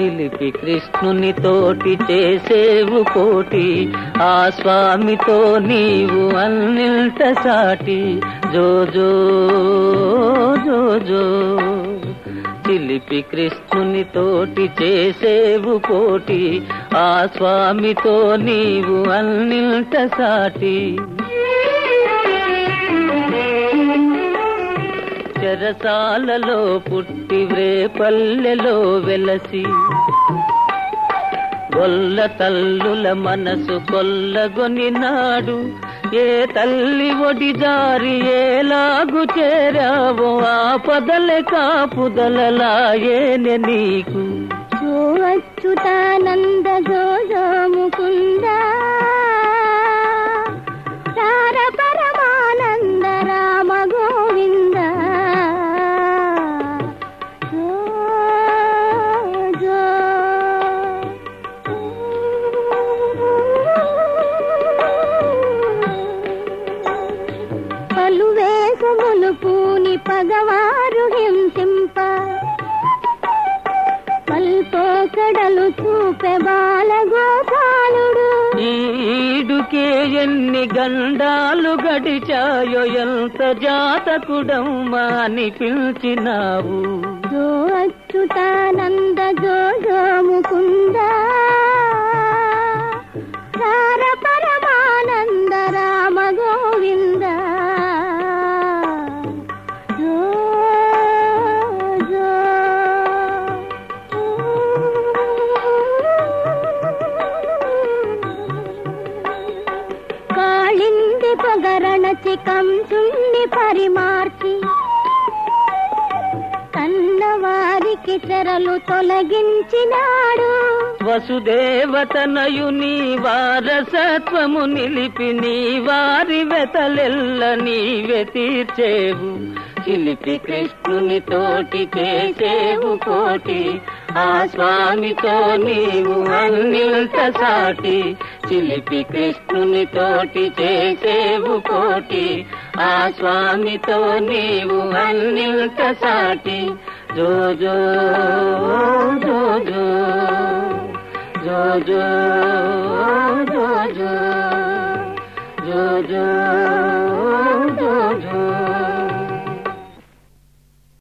చిలిపి కృష్ణుని తోటి చేసేవు కోటి ఆ స్వామితో నీవు అన్నిల్ట సాటి. జో జో జో జో. చిలిపి కృష్ణుని తోటి చేసేవు కోటి ఆ స్వామితో నీవు అన్నిల్ట సాటి. చెరసాలలో పుట్టి పల్లెలో వెలసి గొల్ల తల్లుల మనసు కొల్లగొని నాడు ఏ తల్లి ఒడి జారి ఏలాగు చేరావో ఆ పదలే కాపుదలలాయేనె నీకు? జో అచ్యుతానంద జో పల్పోకడలు చూపె బాలగోపాలుడు. ఈడుకే ఎన్ని గండాలు గడిచాయో ఎంత జాతకుడమ్మా అని పిలిచినావు. జో అచ్యుతానంద జో జో ముకుంద. సార పరమానంద రామ గోవింద కాళింది పొగరణచి కంసుణ్ణి పరిమార్చి. కన్నవారికి చెరలు తొలగించినాడు. వసుదేవతనయుని వారసత్వము నిలిపి నీ వారి వెతలెల్ల నీవే తీర్చేవు. చిలిపి కృష్ణుని తోటి చేసేవు కోటి ఆ స్వామితో నీవు అన్నిల్త సాటి. చిలిపి కృష్ణుని తోటి చేసేవు కోటి ఆ స్వామితో నీవు అన్నింత సాటి. జోజో జోజో జోజో జోజో జోజో